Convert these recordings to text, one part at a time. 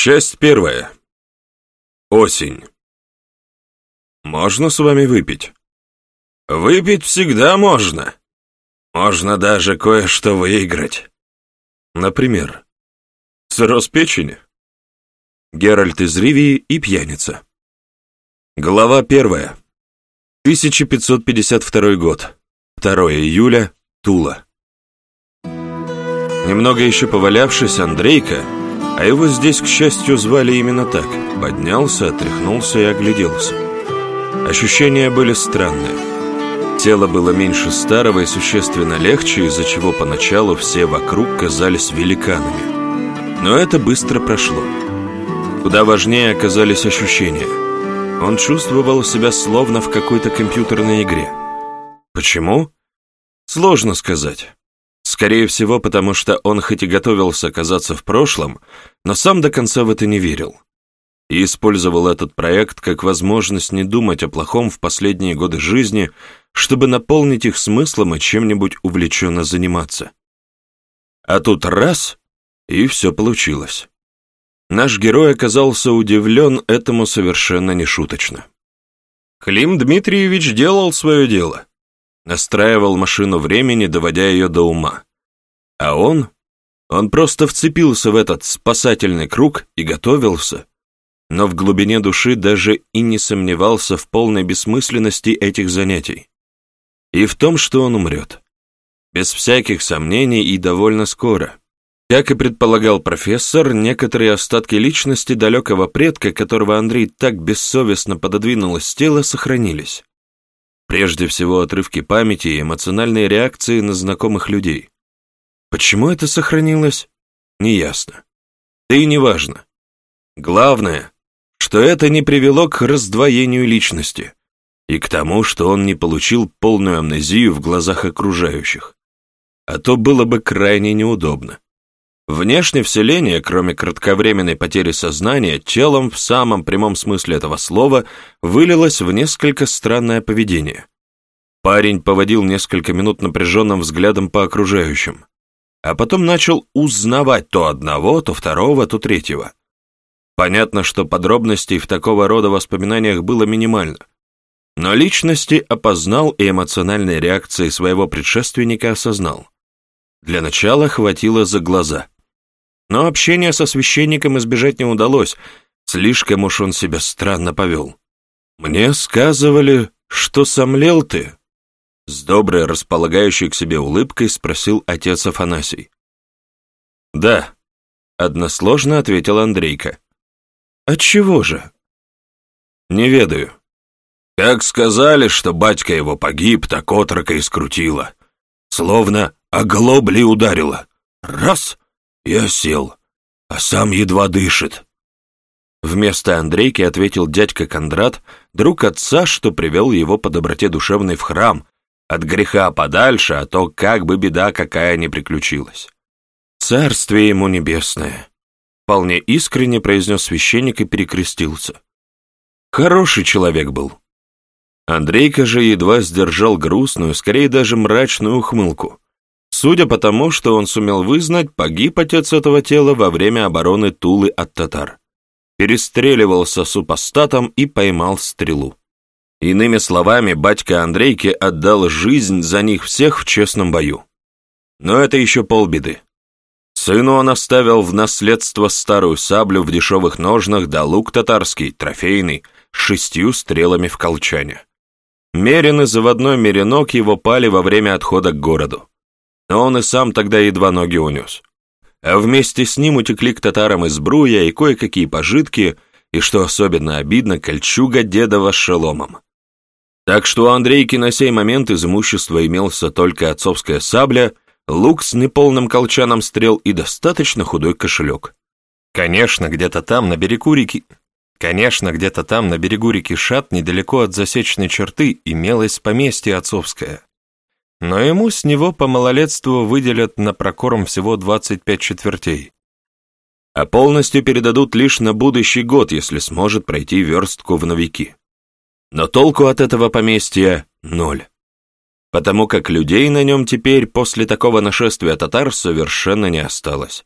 Часть первая. Осень. Можно с вами выпить? Выпить всегда можно. Можно даже кое-что выиграть. Например, цирроз печени, Геральт из Ривии и пьяница. Глава первая. 1552 год. 2 июля. Тула. Немного еще повалявшись, Андрейка, а его здесь, к счастью, звали именно так, поднялся, отряхнулся и огляделся. Ощущения были странные. Тело было меньше старого и существенно легче, из-за чего поначалу все вокруг казались великанами. Но это быстро прошло. Куда важнее оказались ощущения. Он чувствовал себя словно в какой-то компьютерной игре. Почему? Сложно сказать. Скорее всего, потому что он хоть и готовился оказаться в прошлом, но сам до конца в это не верил. И использовал этот проект как возможность не думать о плохом в последние годы жизни, чтобы наполнить их смыслом и чем-нибудь увлеченно заниматься. А тут раз, и все получилось. Наш герой оказался удивлен этому совершенно нешуточно. Клим Дмитриевич делал свое дело настраивал машину времени, доводя ее до ума. А он? Он просто вцепился в этот спасательный круг и готовился, но в глубине души даже и не сомневался в полной бессмысленности этих занятий. И в том, что он умрет. Без всяких сомнений и довольно скоро. Как и предполагал профессор, некоторые остатки личности далекого предка, которого Андрей так бессовестно пододвинул из тела, сохранились. Прежде всего отрывки памяти и эмоциональные реакции на знакомых людей. Почему это сохранилось? Неясно. Да и не важно. Главное, что это не привело к раздвоению личности и к тому, что он не получил полную амнезию в глазах окружающих. А то было бы крайне неудобно. Внешне вселение, кроме кратковременной потери сознания, телом в самом прямом смысле этого слова вылилось в несколько странное поведение. Парень поводил несколько минут напряженным взглядом по окружающим, а потом начал узнавать то одного, то второго, то третьего. Понятно, что подробностей в такого рода воспоминаниях было минимально, но личности опознал и эмоциональные реакции своего предшественника осознал. Для начала хватило за глаза – но общения со священником избежать не удалось, слишком уж он себя странно повел. «Мне сказывали, что сомлел ты?» С доброй, располагающей к себе улыбкой спросил отец Афанасий. «Да», — односложно ответил Андрейка. «Отчего же?» «Не ведаю. Как сказали, что батька его погиб, так отрока и скрутила. Словно оглобли ударила. Раз я сел, а сам едва дышит. Вместо Андрейки ответил дядька Кондрат, друг отца, что привел его по доброте душевной в храм, от греха подальше, а то как бы беда какая не приключилась. «Царствие ему небесное», — вполне искренне произнес священник и перекрестился. Хороший человек был. Андрейка же едва сдержал грустную, скорее даже мрачную ухмылку. Судя по тому, что он сумел вызнать, погиб отец этого тела во время обороны Тулы от татар. Перестреливался супостатом и поймал стрелу. Иными словами, батька Андрейки отдал жизнь за них всех в честном бою. Но это еще полбеды. Сыну он оставил в наследство старую саблю в дешевых ножнах да лук татарский, трофейный, с шестью стрелами в колчане. Мерин и заводной меренок его пали во время отхода к городу но он и сам тогда едва ноги унес. А вместе с ним утекли к татарам из Бруя и кое-какие пожитки, и, что особенно обидно, кольчуга дедова с шеломом. Так что у Андрейки на сей момент из имущества имелся только отцовская сабля, лук с неполным колчаном стрел и достаточно худой кошелек. Конечно, где-то там, на берегу реки... Конечно, где-то там, на берегу реки Шат, недалеко от засечной черты, имелось поместье отцовское но ему с него по малолетству выделят на прокорм всего 25 четвертей. А полностью передадут лишь на будущий год, если сможет пройти верстку в новики. Но толку от этого поместья ноль. Потому как людей на нем теперь после такого нашествия татар совершенно не осталось.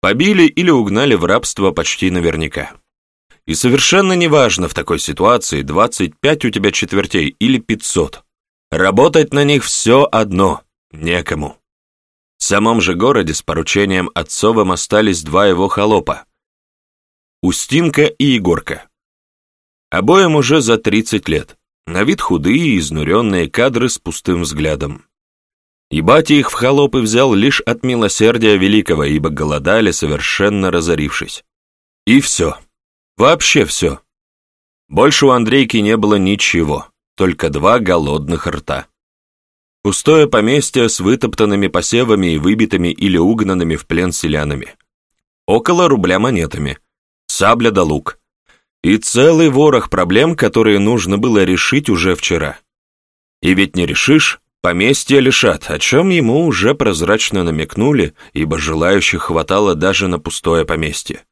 Побили или угнали в рабство почти наверняка. И совершенно неважно в такой ситуации, 25 у тебя четвертей или 500. Работать на них все одно, некому. В самом же городе с поручением отцовым остались два его холопа. Устинка и Егорка. Обоим уже за 30 лет. На вид худые и изнуренные кадры с пустым взглядом. И батя их в холопы взял лишь от милосердия великого, ибо голодали, совершенно разорившись. И все. Вообще все. Больше у Андрейки не было ничего, только два голодных рта. Пустое поместье с вытоптанными посевами и выбитыми или угнанными в плен селянами. Около рубля монетами. Сабля да лук. И целый ворох проблем, которые нужно было решить уже вчера. И ведь не решишь, поместье лишат, о чем ему уже прозрачно намекнули, ибо желающих хватало даже на пустое поместье.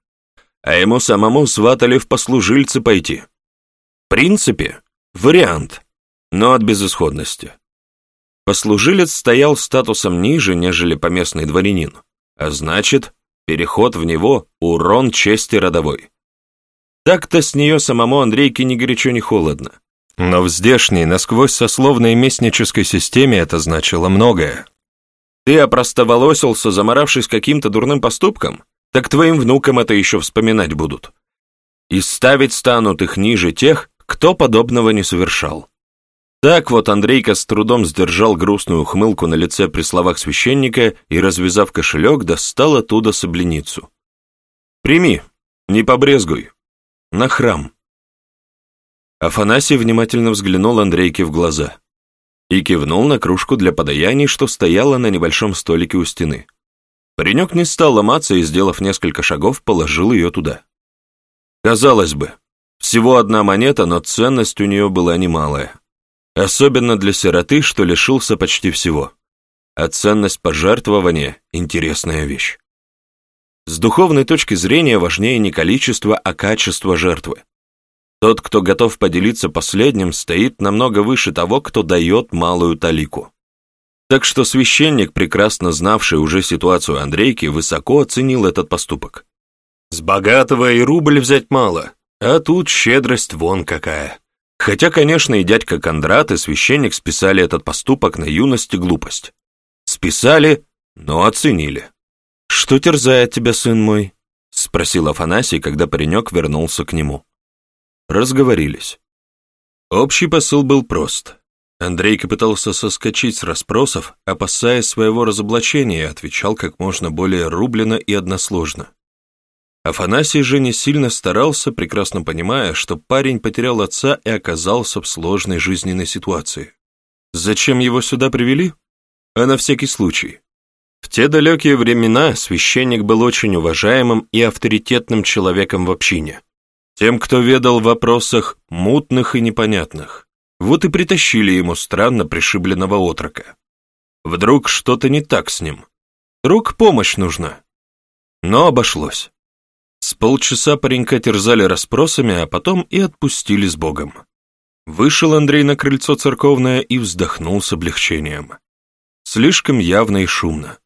А ему самому сватали в послужильцы пойти. В принципе, вариант, но от безысходности. Послужилец стоял статусом ниже, нежели поместный дворянин, а значит, переход в него – урон чести родовой. Так-то с нее самому Андрейке ни горячо, ни холодно. Но в здешней, насквозь сословной местнической системе это значило многое. Ты опростоволосился, заморавшись каким-то дурным поступком? Так твоим внукам это еще вспоминать будут. И ставить станут их ниже тех, кто подобного не совершал. Так вот Андрейка с трудом сдержал грустную ухмылку на лице при словах священника и, развязав кошелек, достал оттуда собленицу. «Прими, не побрезгуй» на храм. Афанасий внимательно взглянул Андрейке в глаза и кивнул на кружку для подаяний, что стояла на небольшом столике у стены. Паренек не стал ломаться и, сделав несколько шагов, положил ее туда. Казалось бы, всего одна монета, но ценность у нее была немалая. Особенно для сироты, что лишился почти всего. А ценность пожертвования – интересная вещь. С духовной точки зрения важнее не количество, а качество жертвы. Тот, кто готов поделиться последним, стоит намного выше того, кто дает малую талику. Так что священник, прекрасно знавший уже ситуацию Андрейки, высоко оценил этот поступок. С богатого и рубль взять мало, а тут щедрость вон какая. Хотя, конечно, и дядька Кондрат, и священник списали этот поступок на юность и глупость. Списали, но оценили. «Что терзает тебя, сын мой?» — спросил Афанасий, когда паренек вернулся к нему. Разговорились. Общий посыл был прост. Андрейка пытался соскочить с расспросов, опасаясь своего разоблачения, и отвечал как можно более рублено и односложно. Афанасий же не сильно старался, прекрасно понимая, что парень потерял отца и оказался в сложной жизненной ситуации. Зачем его сюда привели? А на всякий случай. В те далекие времена священник был очень уважаемым и авторитетным человеком в общине. Тем, кто ведал в вопросах мутных и непонятных. Вот и притащили ему странно пришибленного отрока. Вдруг что-то не так с ним. Вдруг помощь нужна. Но обошлось. С полчаса паренька терзали расспросами, а потом и отпустили с Богом. Вышел Андрей на крыльцо церковное и вздохнул с облегчением. Слишком явно и шумно.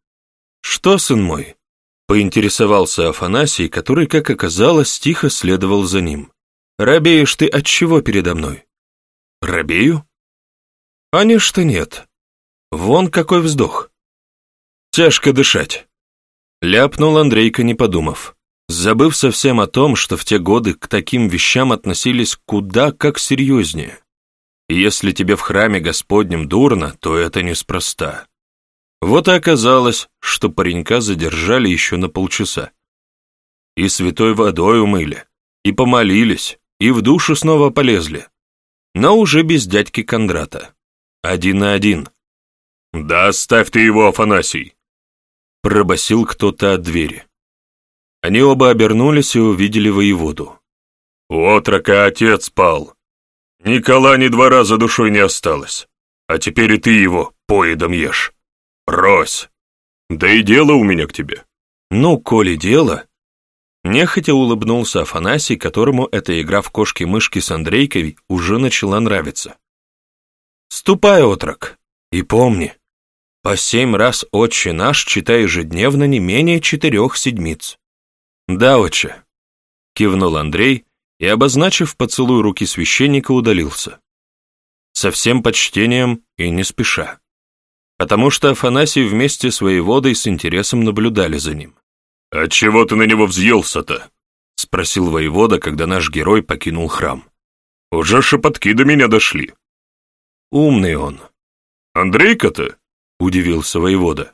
«Что, сын мой?» — поинтересовался Афанасий, который, как оказалось, тихо следовал за ним. «Робеешь ты от чего передо мной?» «Робею?» «А не что нет. Вон какой вздох. Тяжко дышать». Ляпнул Андрейка, не подумав, забыв совсем о том, что в те годы к таким вещам относились куда как серьезнее. Если тебе в храме Господнем дурно, то это неспроста. Вот и оказалось, что паренька задержали еще на полчаса. И святой водой умыли, и помолились, и в душу снова полезли. Но уже без дядьки Кондрата. Один на один. «Да оставь ты его, Афанасий!» Пробасил кто-то от двери. Они оба обернулись и увидели воеводу. «У отрока отец спал. Никола ни двора за душой не осталось. А теперь и ты его поедом ешь». «Брось! Да и дело у меня к тебе». «Ну, коли дело...» Нехотя улыбнулся Афанасий, которому эта игра в кошки-мышки с Андрейкой уже начала нравиться. «Ступай, отрок, и помни, По семь раз «Отче наш» читай ежедневно не менее четырех седмиц. Да, отче, кивнул Андрей и, обозначив поцелуй руки священника, удалился. Со всем почтением и не спеша. Потому что Афанасий вместе с воеводой с интересом наблюдали за ним. «Отчего ты на него взъелся-то?» — спросил воевода, когда наш герой покинул храм. «Уже шепотки до меня дошли». «Умный он». «Андрейка-то?» — удивился воевода.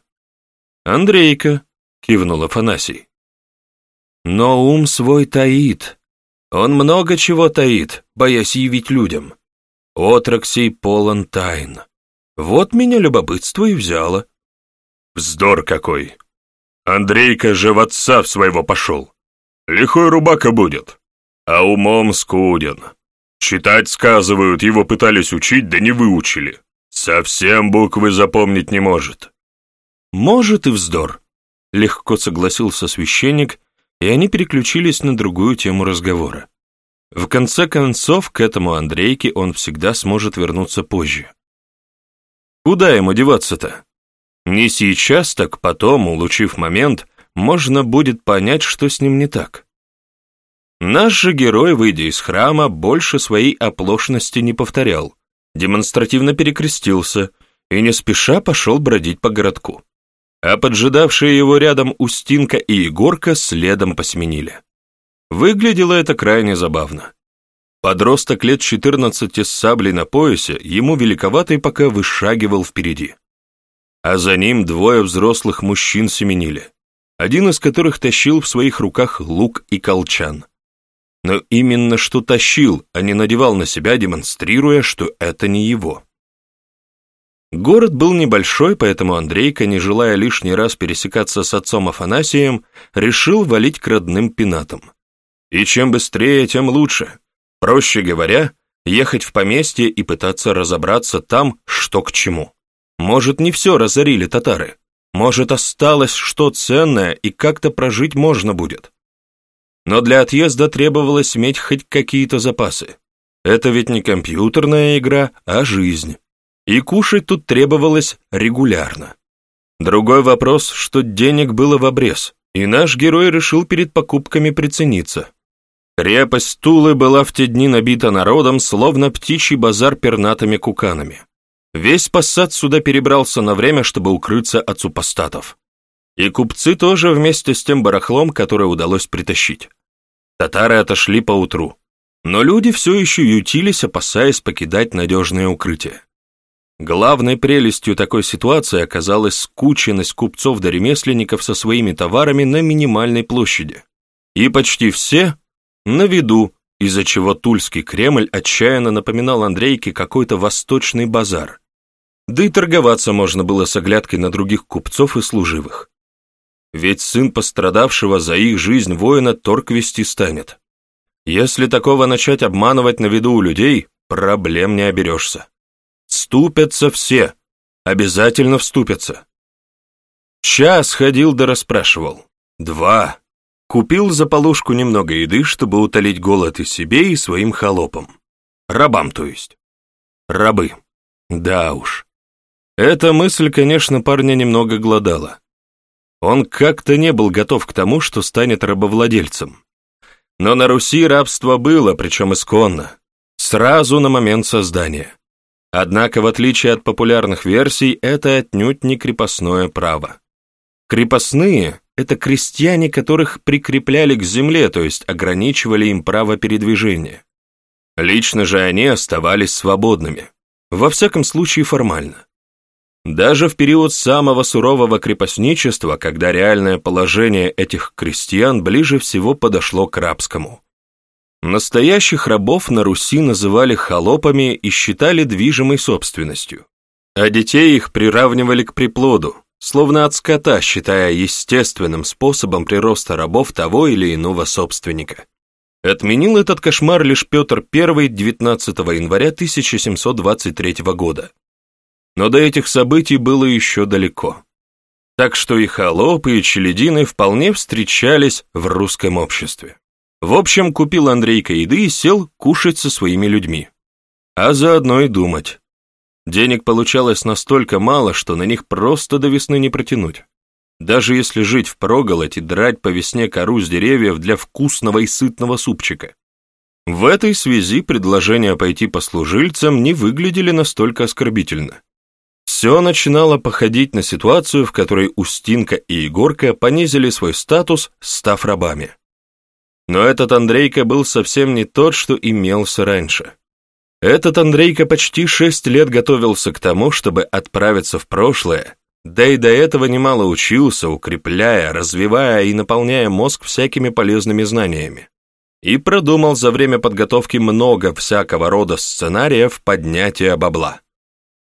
«Андрейка», — кивнул Афанасий. «Но ум свой таит. Он много чего таит, боясь явить людям. Отрок сей полон тайн. Вот меня любопытство и взяло». «Вздор какой!» Андрейка же в отца в своего пошел. Лихой рубака будет, а умом скуден. Читать, сказывают, его пытались учить, да не выучили. Совсем буквы запомнить не может. Может и вздор, легко согласился священник, и они переключились на другую тему разговора. В конце концов, к этому Андрейке он всегда сможет вернуться позже. Куда ему деваться-то? Не сейчас, так потом, улучив момент, можно будет понять, что с ним не так. Наш же герой, выйдя из храма, больше своей оплошности не повторял, демонстративно перекрестился и не спеша пошел бродить по городку. А поджидавшие его рядом Устинка и Егорка следом посменили. Выглядело это крайне забавно. Подросток лет 14 с саблей на поясе, ему великоватый пока вышагивал впереди а за ним двое взрослых мужчин семенили, один из которых тащил в своих руках лук и колчан. Но именно что тащил, а не надевал на себя, демонстрируя, что это не его. Город был небольшой, поэтому Андрейка, не желая лишний раз пересекаться с отцом Афанасием, решил валить к родным пенатам. И чем быстрее, тем лучше. Проще говоря, ехать в поместье и пытаться разобраться там, что к чему. Может, не все разорили татары. Может, осталось что ценное, и как-то прожить можно будет. Но для отъезда требовалось иметь хоть какие-то запасы. Это ведь не компьютерная игра, а жизнь. И кушать тут требовалось регулярно. Другой вопрос, что денег было в обрез, и наш герой решил перед покупками прицениться. Крепость Тулы была в те дни набита народом, словно птичий базар пернатыми куканами. Весь посад сюда перебрался на время, чтобы укрыться от супостатов. И купцы тоже вместе с тем барахлом, которое удалось притащить. Татары отошли поутру, но люди все еще ютились, опасаясь покидать надежное укрытие. Главной прелестью такой ситуации оказалась скученность купцов да ремесленников со своими товарами на минимальной площади. И почти все на виду, из-за чего Тульский Кремль отчаянно напоминал Андрейке какой-то восточный базар, да и торговаться можно было с оглядкой на других купцов и служивых. Ведь сын пострадавшего за их жизнь воина торг вести станет. Если такого начать обманывать на виду у людей, проблем не оберешься. Ступятся все, обязательно вступятся. Час ходил да расспрашивал. Два. Купил за полушку немного еды, чтобы утолить голод и себе, и своим холопам. Рабам, то есть. Рабы. Да уж. Эта мысль, конечно, парня немного глодала. Он как-то не был готов к тому, что станет рабовладельцем. Но на Руси рабство было, причем исконно, сразу на момент создания. Однако, в отличие от популярных версий, это отнюдь не крепостное право. Крепостные – это крестьяне, которых прикрепляли к земле, то есть ограничивали им право передвижения. Лично же они оставались свободными, во всяком случае формально. Даже в период самого сурового крепостничества, когда реальное положение этих крестьян ближе всего подошло к рабскому. Настоящих рабов на Руси называли холопами и считали движимой собственностью, а детей их приравнивали к приплоду, словно от скота, считая естественным способом прироста рабов того или иного собственника. Отменил этот кошмар лишь Петр I 19 января 1723 года но до этих событий было еще далеко. Так что и холопы, и челядины вполне встречались в русском обществе. В общем, купил Андрейка еды и сел кушать со своими людьми. А заодно и думать. Денег получалось настолько мало, что на них просто до весны не протянуть. Даже если жить в проголодь и драть по весне кору с деревьев для вкусного и сытного супчика. В этой связи предложения пойти по служильцам не выглядели настолько оскорбительно. Все начинало походить на ситуацию, в которой Устинка и Егорка понизили свой статус, став рабами. Но этот Андрейка был совсем не тот, что имелся раньше. Этот Андрейка почти шесть лет готовился к тому, чтобы отправиться в прошлое, да и до этого немало учился, укрепляя, развивая и наполняя мозг всякими полезными знаниями. И продумал за время подготовки много всякого рода сценариев поднятия бабла.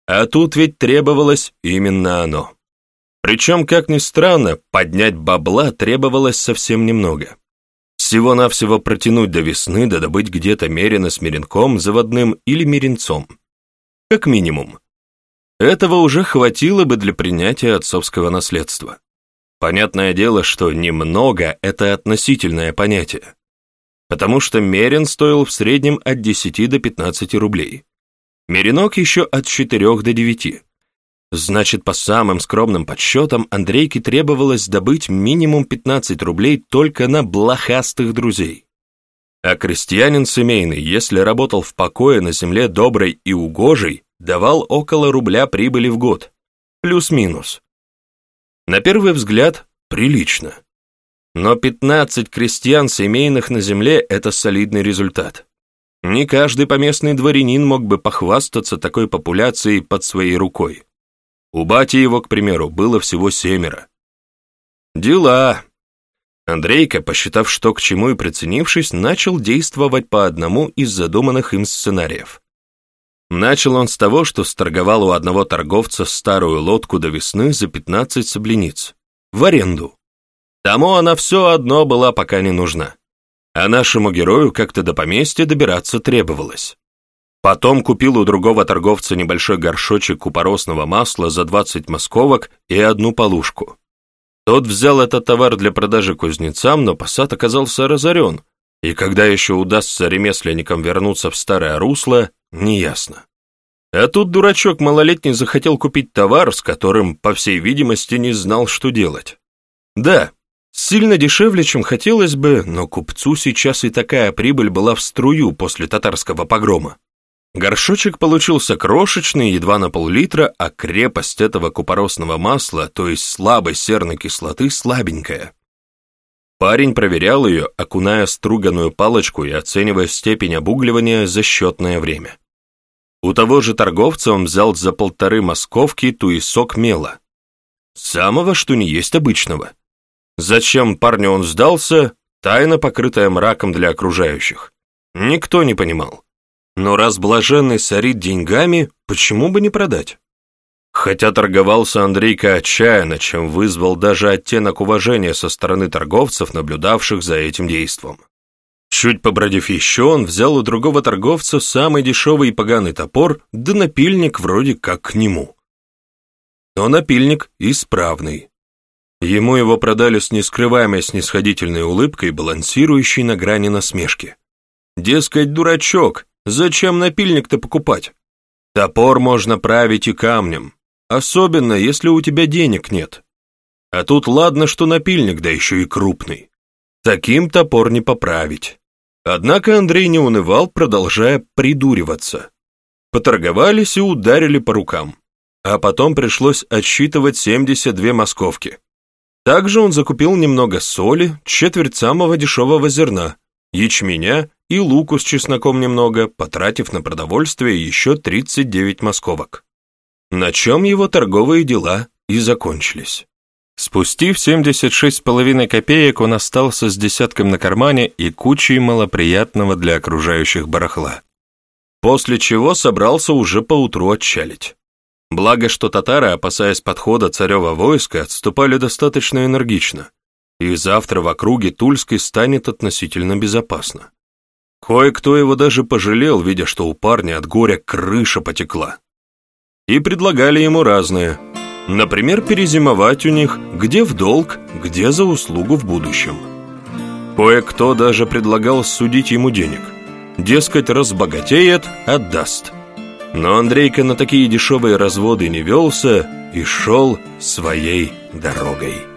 А тут ведь требовалось именно оно. Причем, как ни странно, поднять бабла требовалось совсем немного. Всего-навсего протянуть до весны, да добыть где-то мерено с меренком, заводным или меренцом. Как минимум. Этого уже хватило бы для принятия отцовского наследства. Понятное дело, что «немного» — это относительное понятие. Потому что мерен стоил в среднем от 10 до 15 рублей. Меренок еще от 4 до 9. Значит, по самым скромным подсчетам, Андрейке требовалось добыть минимум 15 рублей только на блохастых друзей. А крестьянин семейный, если работал в покое на земле доброй и угожей, давал около рубля прибыли в год. Плюс-минус. На первый взгляд, прилично. Но 15 крестьян семейных на земле – это солидный результат. Не каждый поместный дворянин мог бы похвастаться такой популяцией под своей рукой. У бати его, к примеру, было всего семеро. Дела. Андрейка, посчитав что к чему и приценившись, начал действовать по одному из задуманных им сценариев. Начал он с того, что сторговал у одного торговца старую лодку до весны за 15 соблениц. В аренду. Тому она все одно была пока не нужна. А нашему герою как-то до поместья добираться требовалось. Потом купил у другого торговца небольшой горшочек купоросного масла за 20 московок и одну полушку. Тот взял этот товар для продажи кузнецам, но посад оказался разорен, и когда еще удастся ремесленникам вернуться в старое русло, неясно. А тут дурачок малолетний захотел купить товар, с которым, по всей видимости, не знал, что делать. Да, сильно дешевле, чем хотелось бы, но купцу сейчас и такая прибыль была в струю после татарского погрома. Горшочек получился крошечный, едва на пол-литра, а крепость этого купоросного масла, то есть слабой серной кислоты, слабенькая. Парень проверял ее, окуная струганную палочку и оценивая степень обугливания за счетное время. У того же торговца он взял за полторы московки туесок мела. Самого, что не есть обычного. Зачем парню он сдался, тайна, покрытая мраком для окружающих. Никто не понимал. Но раз блаженный сорит деньгами, почему бы не продать? Хотя торговался Андрейка отчаянно, чем вызвал даже оттенок уважения со стороны торговцев, наблюдавших за этим действом. Чуть побродив еще, он взял у другого торговца самый дешевый и поганый топор, да напильник вроде как к нему. Но напильник исправный. Ему его продали с нескрываемой снисходительной улыбкой, балансирующей на грани насмешки. Дескать, дурачок, Зачем напильник-то покупать? Топор можно править и камнем, особенно если у тебя денег нет. А тут ладно, что напильник, да еще и крупный. Таким топор не поправить. Однако Андрей не унывал, продолжая придуриваться. Поторговались и ударили по рукам. А потом пришлось отсчитывать 72 московки. Также он закупил немного соли, четверть самого дешевого зерна, ячменя и луку с чесноком немного, потратив на продовольствие еще 39 московок. На чем его торговые дела и закончились. Спустив 76,5 копеек, он остался с десятком на кармане и кучей малоприятного для окружающих барахла. После чего собрался уже поутру отчалить. Благо, что татары, опасаясь подхода царева войска, отступали достаточно энергично, и завтра в округе Тульской станет относительно безопасно. Кое-кто его даже пожалел, видя, что у парня от горя крыша потекла. И предлагали ему разные. Например, перезимовать у них, где в долг, где за услугу в будущем. Кое-кто даже предлагал судить ему денег. Дескать, разбогатеет, отдаст. Но Андрейка на такие дешевые разводы не велся и шел своей дорогой.